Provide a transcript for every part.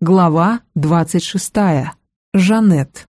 Глава 26. Жанет.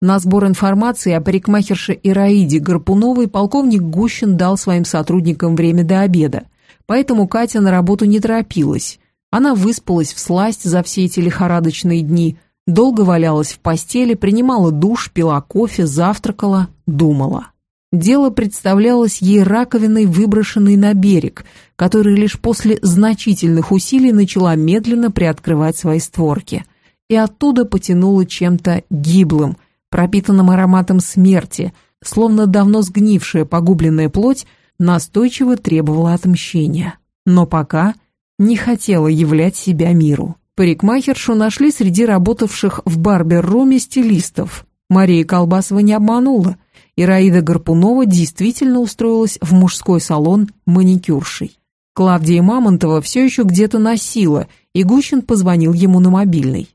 На сбор информации о парикмахерше Ираиде Гарпуновой полковник Гущин дал своим сотрудникам время до обеда, поэтому Катя на работу не торопилась. Она выспалась в сласть за все эти лихорадочные дни, долго валялась в постели, принимала душ, пила кофе, завтракала, думала. Дело представлялось ей раковиной, выброшенной на берег, которая лишь после значительных усилий начала медленно приоткрывать свои створки. И оттуда потянуло чем-то гиблым, пропитанным ароматом смерти, словно давно сгнившая погубленная плоть настойчиво требовала отмщения. Но пока не хотела являть себя миру. Парикмахершу нашли среди работавших в барбер-руме стилистов. Мария Колбасова не обманула – Ираида Гарпунова действительно устроилась в мужской салон маникюршей. Клавдия Мамонтова все еще где-то носила, и Гущин позвонил ему на мобильный.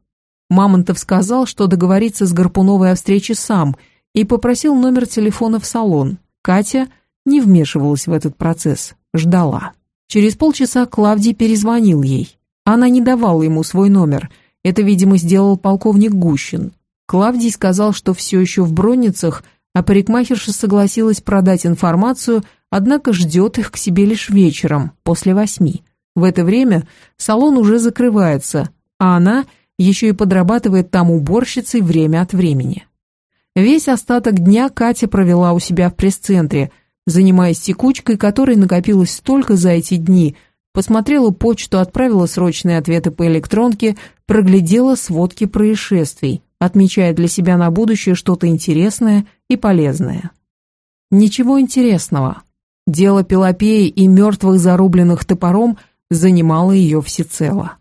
Мамонтов сказал, что договорится с Гарпуновой о встрече сам, и попросил номер телефона в салон. Катя не вмешивалась в этот процесс, ждала. Через полчаса Клавдий перезвонил ей. Она не давала ему свой номер. Это, видимо, сделал полковник Гущин. Клавдий сказал, что все еще в Бронницах – а парикмахерша согласилась продать информацию, однако ждет их к себе лишь вечером, после восьми. В это время салон уже закрывается, а она еще и подрабатывает там уборщицей время от времени. Весь остаток дня Катя провела у себя в пресс-центре, занимаясь текучкой, которой накопилось столько за эти дни, посмотрела почту, отправила срочные ответы по электронке, проглядела сводки происшествий отмечая для себя на будущее что-то интересное и полезное. Ничего интересного. Дело Пелопеи и мертвых зарубленных топором занимало ее всецело.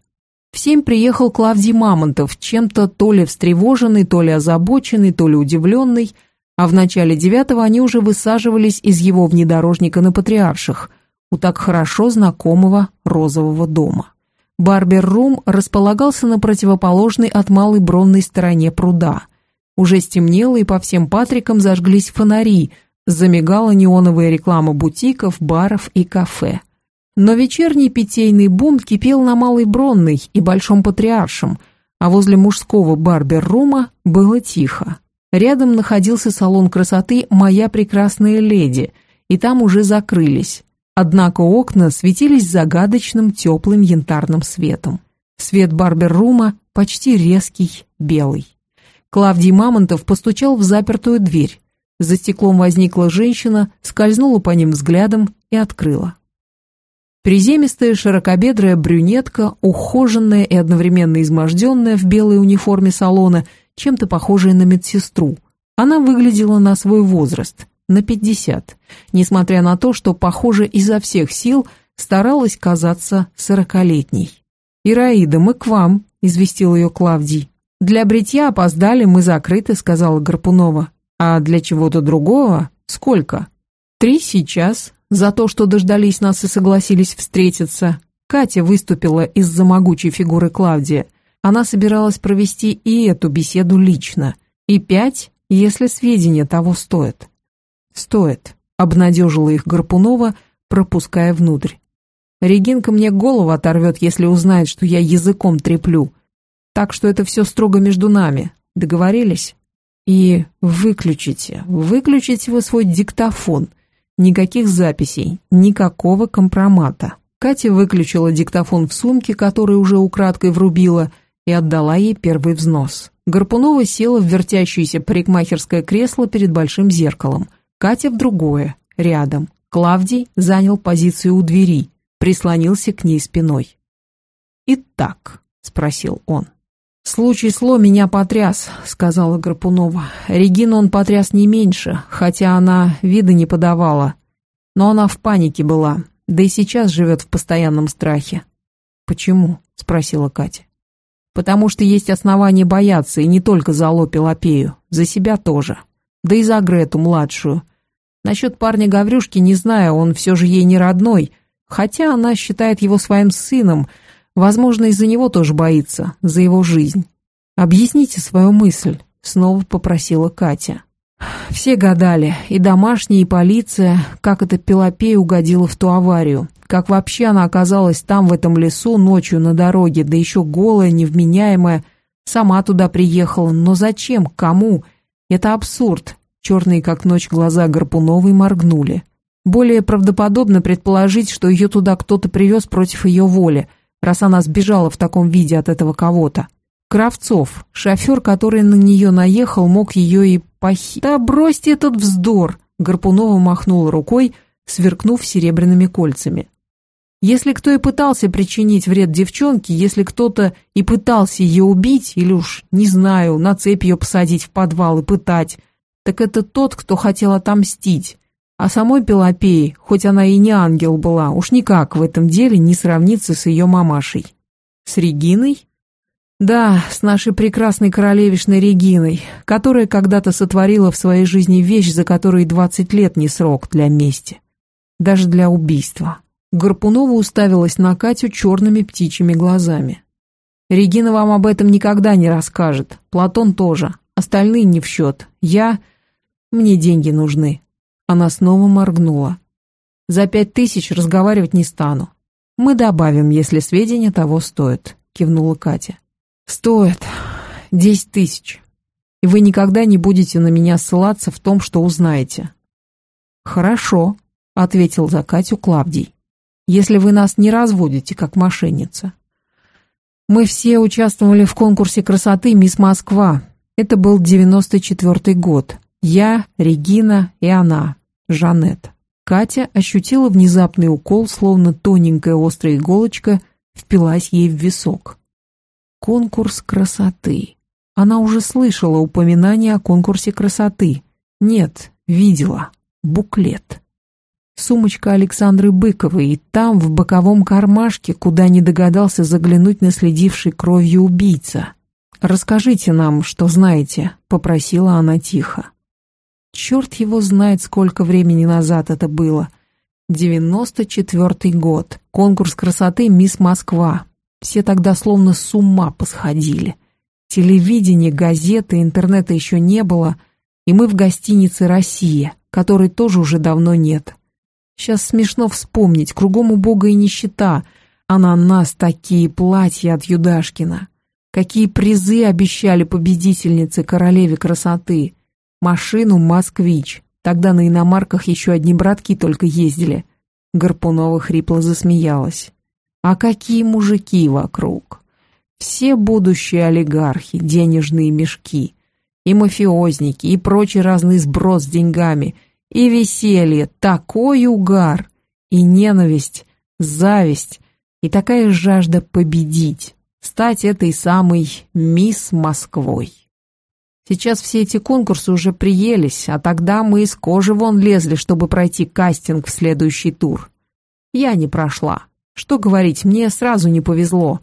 В семь приехал Клавдий Мамонтов, чем-то то ли встревоженный, то ли озабоченный, то ли удивленный, а в начале девятого они уже высаживались из его внедорожника на Патриарших, у так хорошо знакомого розового дома. Барбер-рум располагался на противоположной от Малой Бронной стороне пруда. Уже стемнело, и по всем Патрикам зажглись фонари, замигала неоновая реклама бутиков, баров и кафе. Но вечерний питейный бунт кипел на Малой Бронной и Большом Патриаршем, а возле мужского барбер-рума было тихо. Рядом находился салон красоты «Моя прекрасная леди», и там уже закрылись. Однако окна светились загадочным теплым янтарным светом. Свет барбер-рума почти резкий, белый. Клавдий Мамонтов постучал в запертую дверь. За стеклом возникла женщина, скользнула по ним взглядом и открыла. Приземистая широкобедрая брюнетка, ухоженная и одновременно изможденная в белой униформе салона, чем-то похожая на медсестру. Она выглядела на свой возраст на 50, несмотря на то, что, похоже, изо всех сил старалась казаться сорокалетней. «Ираида, мы к вам», — известил ее Клавдий. «Для бритья опоздали, мы закрыты», — сказала Гарпунова. «А для чего-то другого? Сколько?» «Три сейчас, за то, что дождались нас и согласились встретиться». Катя выступила из-за могучей фигуры Клавдия. Она собиралась провести и эту беседу лично. И пять, если сведения того стоят. «Стоит», — обнадежила их Гарпунова, пропуская внутрь. «Регинка мне голову оторвет, если узнает, что я языком треплю. Так что это все строго между нами. Договорились? И выключите, выключите вы свой диктофон. Никаких записей, никакого компромата». Катя выключила диктофон в сумке, который уже украдкой врубила, и отдала ей первый взнос. Гарпунова села в вертящееся парикмахерское кресло перед большим зеркалом. Катя в другое, рядом. Клавдий занял позицию у двери, прислонился к ней спиной. «Итак», — спросил он. «Случай сло меня потряс», — сказала Гарпунова. «Регину он потряс не меньше, хотя она вида не подавала. Но она в панике была, да и сейчас живет в постоянном страхе». «Почему?» — спросила Катя. «Потому что есть основания бояться, и не только за Ло Пелопею, за себя тоже да и за Грету младшую. Насчет парня Гаврюшки не знаю, он все же ей не родной, хотя она считает его своим сыном, возможно, из-за него тоже боится, за его жизнь. «Объясните свою мысль», — снова попросила Катя. Все гадали, и домашние, и полиция, как эта Пелопея угодила в ту аварию, как вообще она оказалась там, в этом лесу, ночью на дороге, да еще голая, невменяемая, сама туда приехала, но зачем, кому? Это абсурд. Черные, как ночь, глаза Гарпуновой моргнули. Более правдоподобно предположить, что ее туда кто-то привез против ее воли, раз она сбежала в таком виде от этого кого-то. Кравцов, шофер, который на нее наехал, мог ее и похи... «Да бросьте этот вздор!» Гарпунова махнула рукой, сверкнув серебряными кольцами. Если кто и пытался причинить вред девчонке, если кто-то и пытался ее убить, или уж, не знаю, на цепь ее посадить в подвал и пытать, так это тот, кто хотел отомстить. А самой Пелопеи, хоть она и не ангел была, уж никак в этом деле не сравнится с ее мамашей. С Региной? Да, с нашей прекрасной королевишной Региной, которая когда-то сотворила в своей жизни вещь, за которой двадцать лет не срок для мести. Даже для убийства. Гарпунова уставилась на Катю черными птичьими глазами. «Регина вам об этом никогда не расскажет. Платон тоже. Остальные не в счет. Я... Мне деньги нужны». Она снова моргнула. «За пять тысяч разговаривать не стану. Мы добавим, если сведения того стоят», — кивнула Катя. «Стоит. Десять тысяч. И вы никогда не будете на меня ссылаться в том, что узнаете». «Хорошо», — ответил за Катю Клавдий. «Если вы нас не разводите, как мошенница». Мы все участвовали в конкурсе красоты «Мисс Москва». Это был девяносто четвертый год. Я, Регина и она, Жанет. Катя ощутила внезапный укол, словно тоненькая острая иголочка впилась ей в висок. Конкурс красоты. Она уже слышала упоминание о конкурсе красоты. Нет, видела. Буклет. Сумочка Александры Быковой, и там, в боковом кармашке, куда не догадался заглянуть наследивший кровью убийца. «Расскажите нам, что знаете», — попросила она тихо. Черт его знает, сколько времени назад это было. Девяносто четвертый год. Конкурс красоты «Мисс Москва». Все тогда словно с ума посходили. Телевидения, газеты, интернета еще не было, и мы в гостинице «Россия», которой тоже уже давно нет. Сейчас смешно вспомнить, кругом убога и нищета, а на нас такие платья от Юдашкина. Какие призы обещали победительнице королеве красоты. Машину «Москвич». Тогда на иномарках еще одни братки только ездили. Гарпунова хрипло засмеялась. А какие мужики вокруг! Все будущие олигархи, денежные мешки, и мафиозники, и прочий разный сброс с деньгами, и веселье, такой угар, и ненависть, зависть, и такая жажда победить, стать этой самой мисс Москвой. Сейчас все эти конкурсы уже приелись, а тогда мы из кожи вон лезли, чтобы пройти кастинг в следующий тур. Я не прошла. Что говорить, мне сразу не повезло.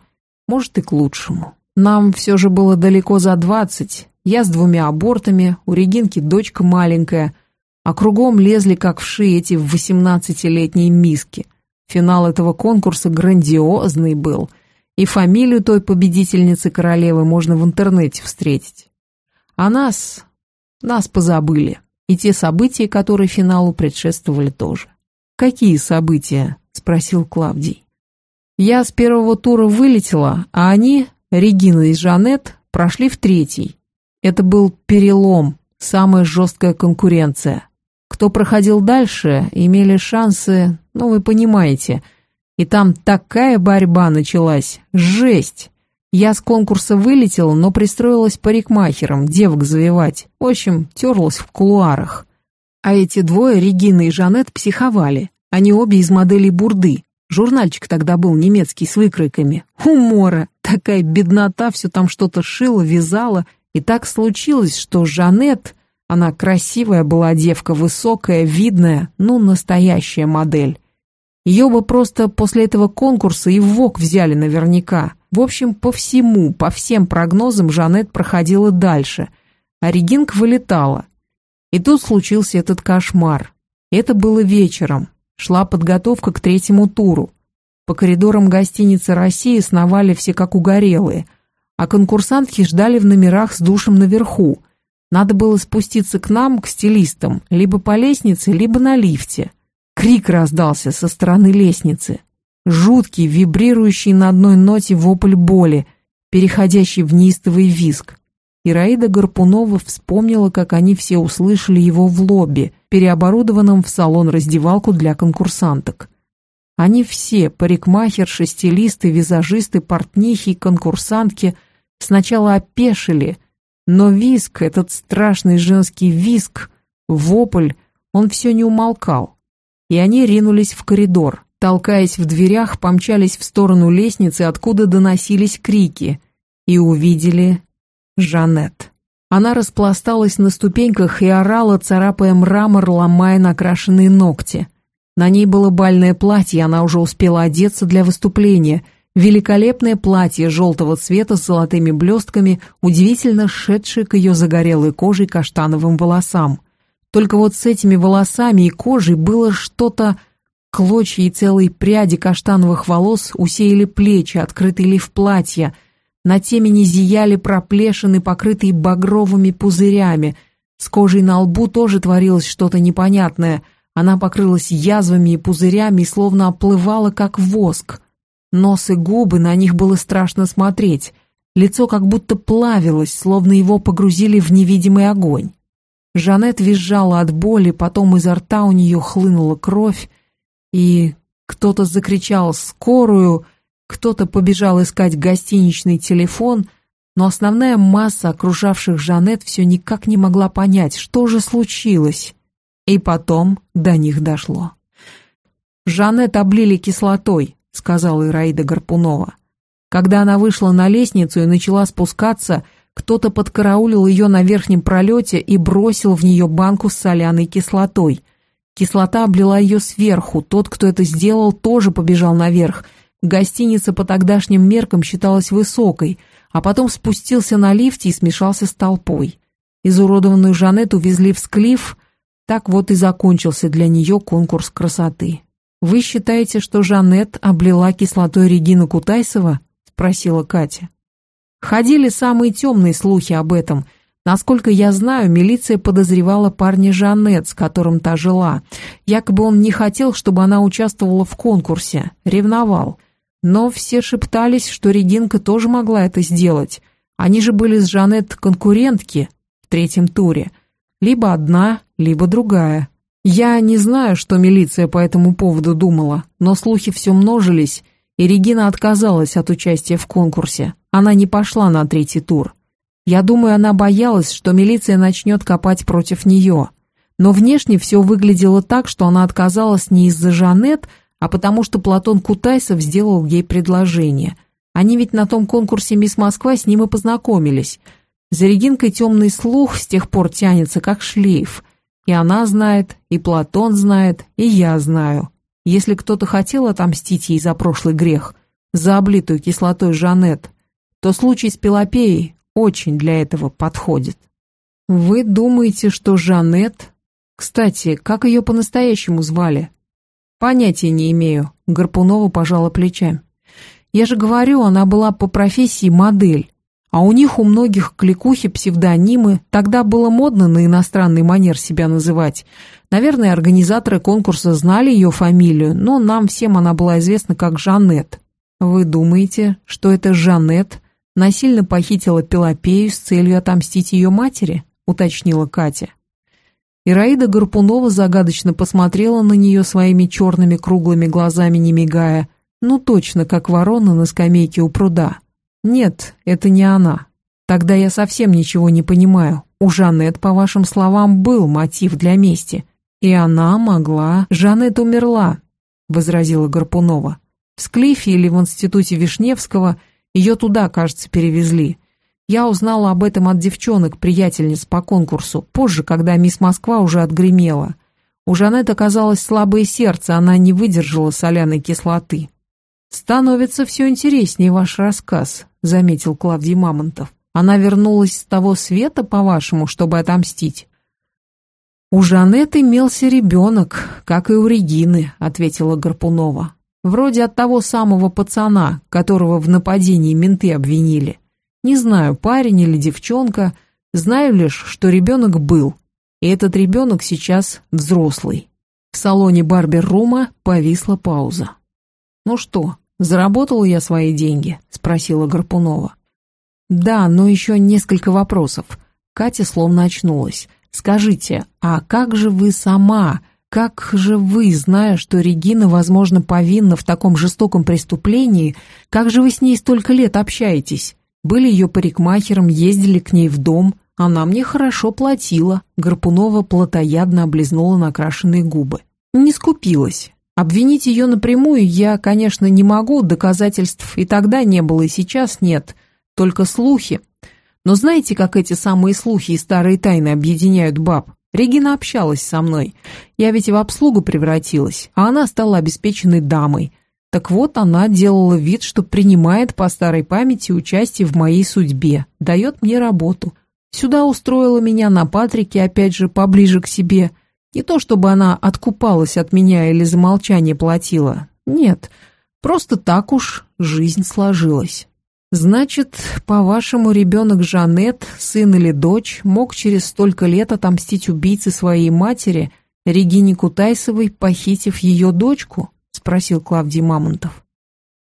Может, и к лучшему. Нам все же было далеко за двадцать. Я с двумя абортами, у Регинки дочка маленькая, а кругом лезли как вши эти восемнадцатилетние миски. Финал этого конкурса грандиозный был, и фамилию той победительницы королевы можно в интернете встретить. А нас, нас позабыли, и те события, которые финалу предшествовали тоже. «Какие события?» — спросил Клавдий. Я с первого тура вылетела, а они, Регина и Жанет, прошли в третий. Это был перелом, самая жесткая конкуренция. Кто проходил дальше, имели шансы, ну вы понимаете. И там такая борьба началась, жесть. Я с конкурса вылетела, но пристроилась парикмахером, девок завивать. В общем, терлась в кулуарах. А эти двое, Регина и Жанет, психовали. Они обе из моделей бурды. Журнальчик тогда был немецкий с выкройками. Умора! Такая беднота, все там что-то шила, вязала. И так случилось, что Жанет, она красивая была девка, высокая, видная, ну, настоящая модель. Ее бы просто после этого конкурса и в ВОК взяли наверняка. В общем, по всему, по всем прогнозам Жанет проходила дальше, а Регинка вылетала. И тут случился этот кошмар. Это было вечером. Шла подготовка к третьему туру. По коридорам гостиницы России сновали все как угорелые, а конкурсантки ждали в номерах с душем наверху. Надо было спуститься к нам, к стилистам, либо по лестнице, либо на лифте. Крик раздался со стороны лестницы. Жуткий, вибрирующий на одной ноте вопль боли, переходящий в неистовый визг. Ираида Гарпунова вспомнила, как они все услышали его в лобби, переоборудованном в салон-раздевалку для конкурсанток. Они все, парикмахерши, стилисты, визажисты, портнихи конкурсантки, сначала опешили, но виск, этот страшный женский виск, вопль, он все не умолкал. И они ринулись в коридор, толкаясь в дверях, помчались в сторону лестницы, откуда доносились крики, и увидели Жанет. Она распласталась на ступеньках и орала, царапая мрамор, ломая накрашенные ногти. На ней было бальное платье, она уже успела одеться для выступления. Великолепное платье желтого цвета с золотыми блестками, удивительно шедшее к ее загорелой коже и каштановым волосам. Только вот с этими волосами и кожей было что-то... Клочья и целые пряди каштановых волос усеяли плечи, открытый лиф платья — на темени зияли проплешины, покрытые багровыми пузырями. С кожей на лбу тоже творилось что-то непонятное. Она покрылась язвами и пузырями и словно оплывала, как воск. Нос и губы, на них было страшно смотреть. Лицо как будто плавилось, словно его погрузили в невидимый огонь. Жанет визжала от боли, потом изо рта у нее хлынула кровь, и кто-то закричал «Скорую!», кто-то побежал искать гостиничный телефон, но основная масса окружавших Жанет все никак не могла понять, что же случилось. И потом до них дошло. «Жанет облили кислотой», — сказала Ираида Гарпунова. Когда она вышла на лестницу и начала спускаться, кто-то подкараулил ее на верхнем пролете и бросил в нее банку с соляной кислотой. Кислота облила ее сверху, тот, кто это сделал, тоже побежал наверх — Гостиница по тогдашним меркам считалась высокой, а потом спустился на лифте и смешался с толпой. Изуродованную Жанет увезли в Склиф, так вот и закончился для нее конкурс красоты. «Вы считаете, что Жанет облила кислотой Регину Кутайсова?» — спросила Катя. Ходили самые темные слухи об этом. Насколько я знаю, милиция подозревала парня Жанет, с которым та жила. Якобы он не хотел, чтобы она участвовала в конкурсе, ревновал. Но все шептались, что Регинка тоже могла это сделать. Они же были с Жанет конкурентки в третьем туре. Либо одна, либо другая. Я не знаю, что милиция по этому поводу думала, но слухи все множились, и Регина отказалась от участия в конкурсе. Она не пошла на третий тур. Я думаю, она боялась, что милиция начнет копать против нее. Но внешне все выглядело так, что она отказалась не из-за Жанет, а потому что Платон Кутайсов сделал ей предложение. Они ведь на том конкурсе «Мисс Москва» с ним и познакомились. За Регинкой темный слух с тех пор тянется, как шлейф. И она знает, и Платон знает, и я знаю. Если кто-то хотел отомстить ей за прошлый грех, за облитую кислотой Жанет, то случай с Пелопеей очень для этого подходит. Вы думаете, что Жанет... Кстати, как ее по-настоящему звали? «Понятия не имею», — Гарпунова пожала плечами. «Я же говорю, она была по профессии модель, а у них у многих кликухи псевдонимы, тогда было модно на иностранный манер себя называть. Наверное, организаторы конкурса знали ее фамилию, но нам всем она была известна как Жанет. Вы думаете, что это Жанет насильно похитила Пелопею с целью отомстить ее матери?» — уточнила Катя. Ираида Гарпунова загадочно посмотрела на нее своими черными круглыми глазами, не мигая. Ну точно, как ворона на скамейке у пруда. Нет, это не она. Тогда я совсем ничего не понимаю. У Жанет, по вашим словам, был мотив для мести. И она могла... Жанет умерла, возразила Гарпунова. В Склифе или в институте Вишневского ее туда, кажется, перевезли. Я узнала об этом от девчонок, приятельниц по конкурсу, позже, когда мисс Москва уже отгремела. У Жанет оказалось слабое сердце, она не выдержала соляной кислоты. «Становится все интереснее ваш рассказ», — заметил Клавдий Мамонтов. «Она вернулась с того света, по-вашему, чтобы отомстить?» «У Жанет имелся ребенок, как и у Регины», — ответила Гарпунова. «Вроде от того самого пацана, которого в нападении менты обвинили. Не знаю, парень или девчонка, Знаю лишь, что ребенок был, и этот ребенок сейчас взрослый. В салоне барбер-рума повисла пауза. «Ну что, заработала я свои деньги?» – спросила Гарпунова. «Да, но еще несколько вопросов». Катя словно очнулась. «Скажите, а как же вы сама, как же вы, зная, что Регина, возможно, повинна в таком жестоком преступлении, как же вы с ней столько лет общаетесь? Были ее парикмахером, ездили к ней в дом, она мне хорошо платила». Гарпунова плотоядно облизнула накрашенные губы. «Не скупилась. Обвинить ее напрямую я, конечно, не могу, доказательств и тогда не было, и сейчас нет, только слухи. Но знаете, как эти самые слухи и старые тайны объединяют баб? Регина общалась со мной. Я ведь в обслугу превратилась, а она стала обеспеченной дамой. Так вот, она делала вид, что принимает по старой памяти участие в моей судьбе, дает мне работу. Сюда устроила меня на Патрике, опять же, поближе к себе – не то чтобы она откупалась от меня или за молчание платила. Нет, просто так уж жизнь сложилась. Значит, по-вашему, ребенок Жанет, сын или дочь, мог через столько лет отомстить убийце своей матери, Регине Кутайсовой, похитив ее дочку? Спросил Клавдий Мамонтов.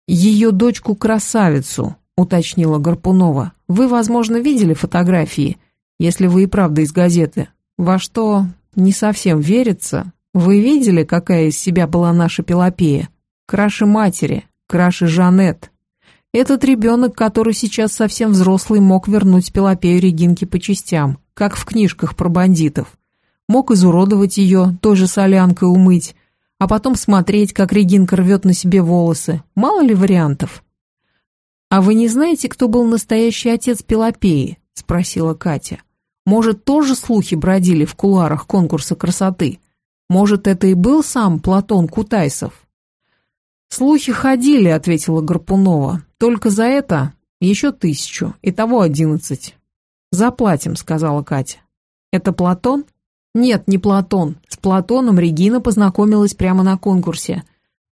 Ее дочку-красавицу, уточнила Гарпунова. Вы, возможно, видели фотографии, если вы и правда из газеты. Во что не совсем верится. Вы видели, какая из себя была наша Пелопея? Краше матери, краше Жанет. Этот ребенок, который сейчас совсем взрослый, мог вернуть Пелопею Регинке по частям, как в книжках про бандитов. Мог изуродовать ее, той же солянкой умыть, а потом смотреть, как Регинка рвет на себе волосы. Мало ли вариантов. «А вы не знаете, кто был настоящий отец Пелопеи?» – спросила Катя. Может, тоже слухи бродили в кулуарах конкурса красоты? Может, это и был сам Платон Кутайсов? «Слухи ходили», — ответила Гарпунова. «Только за это еще тысячу, итого одиннадцать». «Заплатим», — сказала Катя. «Это Платон?» «Нет, не Платон. С Платоном Регина познакомилась прямо на конкурсе.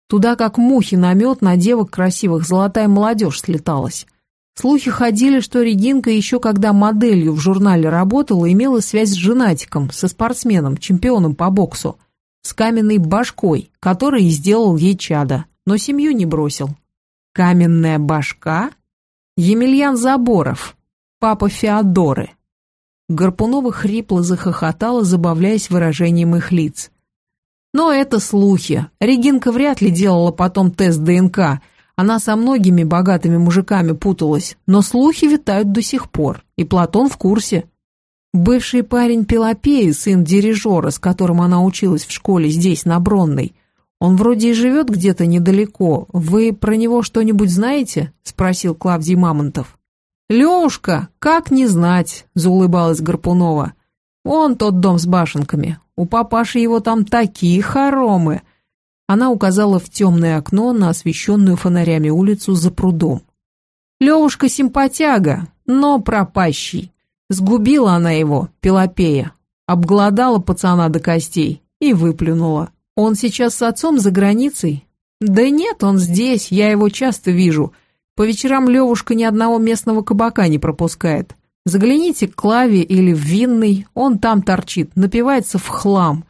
Туда, как мухи на мед, на девок красивых золотая молодежь слеталась. Слухи ходили, что Регинка еще когда моделью в журнале работала, имела связь с женатиком, со спортсменом, чемпионом по боксу, с каменной башкой, который и сделал ей чада, но семью не бросил. Каменная башка? Емельян Заборов, папа Феодоры. Гарпунова хрипло захохотала, забавляясь выражением их лиц. Но это слухи. Регинка вряд ли делала потом тест ДНК – она со многими богатыми мужиками путалась, но слухи витают до сих пор, и Платон в курсе. Бывший парень Пелопеи, сын дирижера, с которым она училась в школе здесь, на Бронной, он вроде и живет где-то недалеко. Вы про него что-нибудь знаете?» – спросил Клавдий Мамонтов. «Левушка, как не знать?» – заулыбалась Гарпунова. «Он тот дом с башенками. У папаши его там такие хоромы. Она указала в темное окно на освещенную фонарями улицу за прудом. Левушка симпатяга, но пропащий. Сгубила она его, Пелопея. Обглодала пацана до костей и выплюнула. Он сейчас с отцом за границей? Да нет, он здесь, я его часто вижу. По вечерам Левушка ни одного местного кабака не пропускает. Загляните к Клаве или в Винный, он там торчит, напивается в хлам.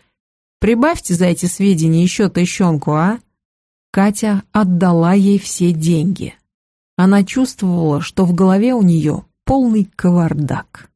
Прибавьте за эти сведения еще тыщенку, а?» Катя отдала ей все деньги. Она чувствовала, что в голове у нее полный кавардак.